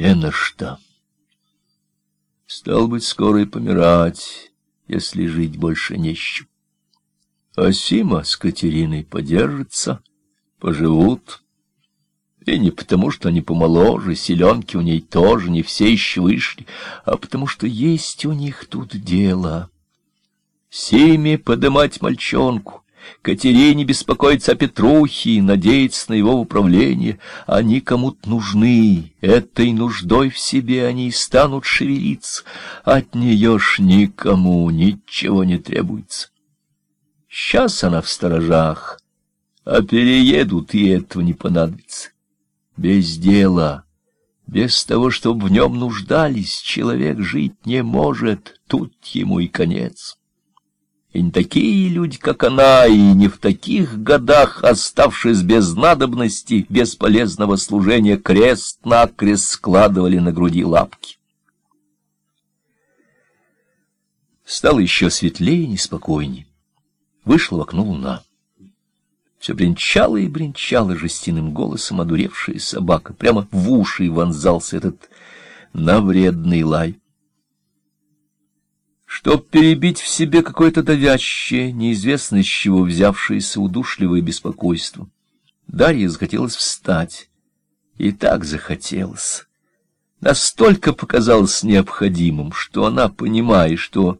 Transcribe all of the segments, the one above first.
не на что. Стал быть, скоро и помирать, если жить больше не с чем. А Сима с Катериной подержатся, поживут. И не потому, что они помоложе, селенки у ней тоже не все еще вышли, а потому что есть у них тут дело. Симе подымать мальчонку, Катерине беспокоиться о Петрухе и надеяться на его управление. Они кому-то нужны, этой нуждой в себе они и станут шевелиться. От нее ж никому ничего не требуется. Сейчас она в сторожах, а переедут, и этого не понадобится. Без дела, без того, чтобы в нем нуждались, человек жить не может, тут ему и конец. И не такие люди, как она, и не в таких годах, оставшись без надобности, без полезного служения, крест-накрест складывали на груди лапки. Стало еще светлее и неспокойней. Вышла в окно луна. Все бренчала и бренчала жестяным голосом одуревшая собака. Прямо в уши вонзался этот навредный лай. Чтоб перебить в себе какое-то давящее, неизвестно из чего взявшееся удушливое беспокойство, Дарье захотелось встать. И так захотелось. Настолько показалось необходимым, что она, понимая, что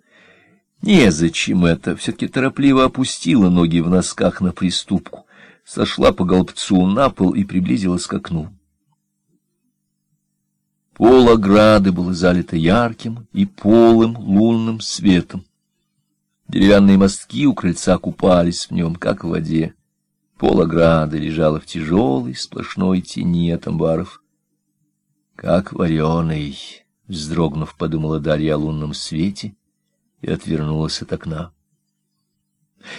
незачем это, все-таки торопливо опустила ноги в носках на приступку, сошла по голбцу на пол и приблизилась к окну. Пол ограды было залито ярким и полым лунным светом. Деревянные мостки у крыльца купались в нем, как в воде. Пол ограды лежало в тяжелой сплошной тени от амбаров. «Как вареный!» — вздрогнув, подумала Дарья о лунном свете и отвернулась от окна.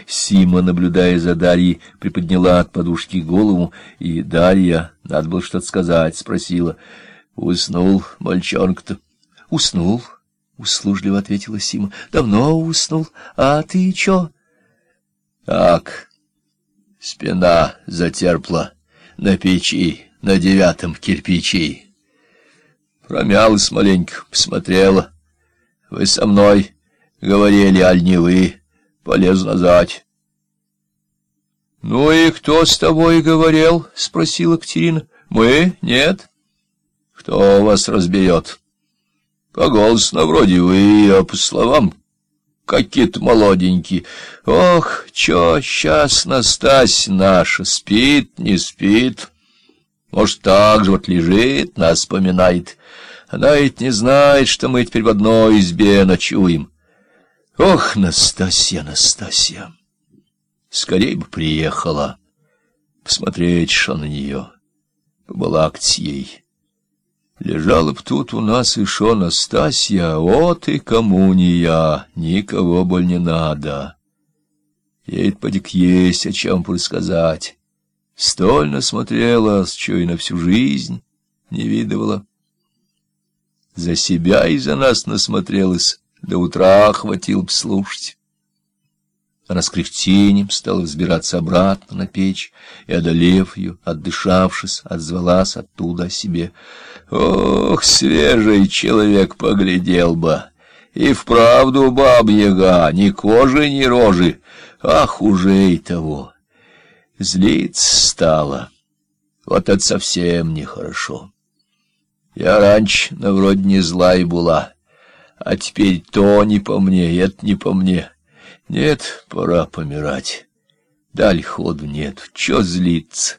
Сима, наблюдая за Дарьей, приподняла от подушки голову, и Дарья, надо было что-то сказать, спросила — Уснул мальчонка-то. Уснул, услужливо ответила Сима. Давно уснул. А ты чё? Так, спина затерпла на печи, на девятом кирпичи. Промялась маленько, посмотрела. Вы со мной говорили, аль не вы, полез назад. — Ну и кто с тобой говорил? — спросила Катерина. — Мы? Нет? Кто вас разберет? По голосу вроде вы, а по словам какие-то молоденькие. Ох, чё сейчас Настась наша, спит, не спит? Может, так же вот лежит, нас вспоминает. Она ведь не знает, что мы теперь в одной избе ночуем. Ох, Настасья, Настасья, скорей бы приехала, посмотреть, что на нее, побалакать ей. Лежала б тут у нас и шо Настасья, вот и я, никого боль не надо. Ей подик есть о чем рассказать. Столь насмотрела, что и на всю жизнь не видывала. За себя и за нас насмотрелась, до утра хватил б слушать. Она с кряхтением стала взбираться обратно на печь и, одолев ее, отдышавшись, отзвалась оттуда о себе. Ох, свежий человек поглядел бы! И вправду бабьяга, ни кожи, ни рожи, ах, уже и того. Злиться стало. Вот это совсем нехорошо. Я раньше на вроде не злая была, а теперь то не по мне, это не по мне. Нет, пора помирать. Даль ходу нет, чё злиться?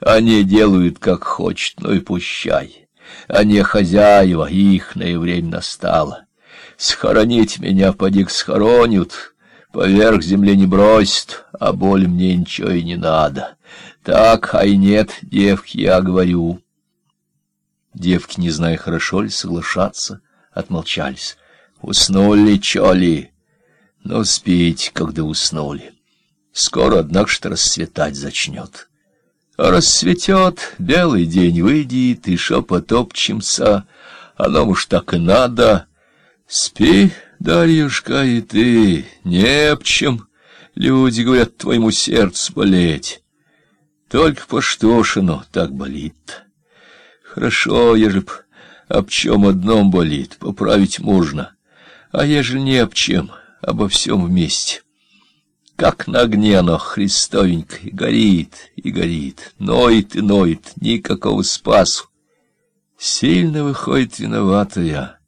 Они делают, как хочет, ну и пущай. Они хозяева, ихное время настало. Схоронить меня, подик, схоронят, поверх земли не бросят, а боль мне ничего и не надо. Так, ай нет, девки, я говорю. Девки, не зная, хорошо ли соглашаться, отмолчались. Уснули, чё ли? Но спите, когда уснули. Скоро, однако, что расцветать зачнет. А рассветет, белый день выйдет, и шо потопчемся. Оно уж так и надо. Спи, Дарьюшка, и ты, не об чем. Люди говорят, твоему сердцу болеть. Только по штошину так болит. Хорошо, ежели б об чем одном болит, поправить можно, а ежели не об чем, обо всем вместе. Как на огне оно, христовенькое, горит и горит, ноет и ноет, никакого спасу. Сильно выходит виноватая.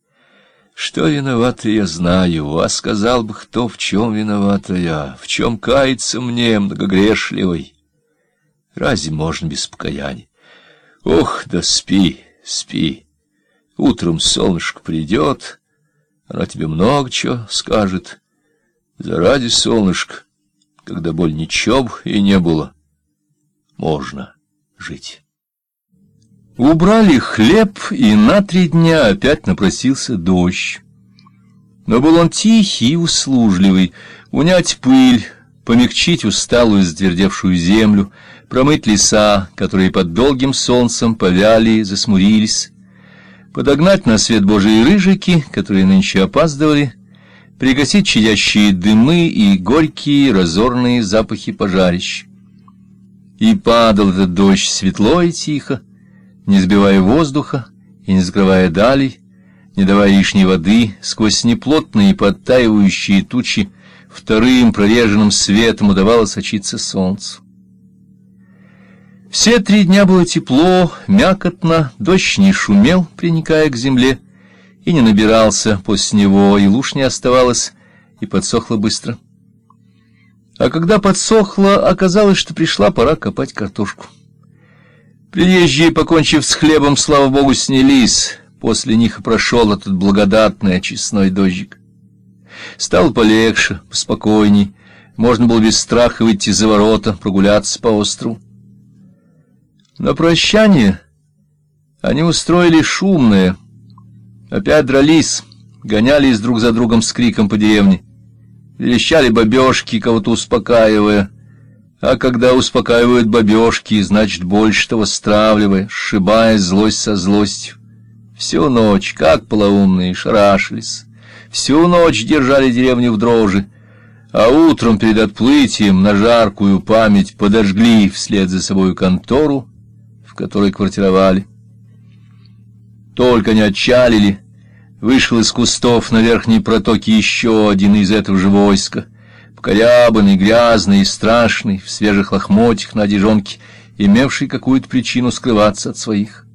Что виновата я знаю, а сказал бы, кто в чем виновата я, в чем кается мне, многогрешливый. Разве можно без покаяния? Ох, да спи, спи. Утром солнышко придет, оно тебе много чего скажет. Заради солнышка, когда боль ничего и не было, можно жить. Убрали хлеб, и на три дня опять напросился дождь. Но был он тихий и услужливый, унять пыль, помягчить усталую затвердевшую землю, промыть леса, которые под долгим солнцем повяли, засмурились, подогнать на свет Божьи рыжики, которые нынче опаздывали, пригасить чадящие дымы и горькие разорные запахи пожарищ. И падал этот дождь светло и тихо, не сбивая воздуха и не закрывая далей, не давая лишней воды, сквозь неплотные подтаивающие тучи, вторым прореженным светом удавалось очиться солнцу. Все три дня было тепло, мякотно, дождь не шумел, приникая к земле, и не набирался после него, и луж не оставалось, и подсохло быстро. А когда подсохло, оказалось, что пришла пора копать картошку. Приезжие, покончив с хлебом, слава богу, снялись. После них и прошел этот благодатный очистной дождик. Стало полегче, поспокойней. Можно было без страха выйти за ворота, прогуляться по острову. На прощание они устроили шумное. Опять дрались, гонялись друг за другом с криком по деревне. Верещали бабешки, кого-то успокаивая. А когда успокаивают бабешки, значит, больше того стравливая, сшибая злость со злостью. Всю ночь, как полоумные, шарашились. Всю ночь держали деревню в дрожи. А утром перед отплытием на жаркую память подожгли вслед за собой контору, в которой квартировали. Только не отчалили, вышел из кустов на верхней протоке еще один из этого же войска — покорябанный, грязный и страшный, в свежих лохмотьях на одежонке, имевший какую-то причину скрываться от своих.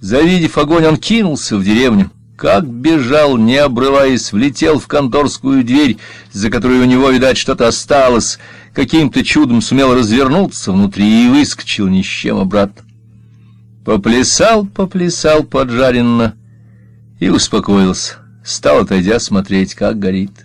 Завидев огонь, он кинулся в деревню, как бежал, не обрываясь, влетел в конторскую дверь, за которой у него, видать, что-то осталось, каким-то чудом сумел развернуться внутри и выскочил ни с чем обратно. Поплясал, поплясал поджаренно и успокоился, стал, отойдя, смотреть, как горит.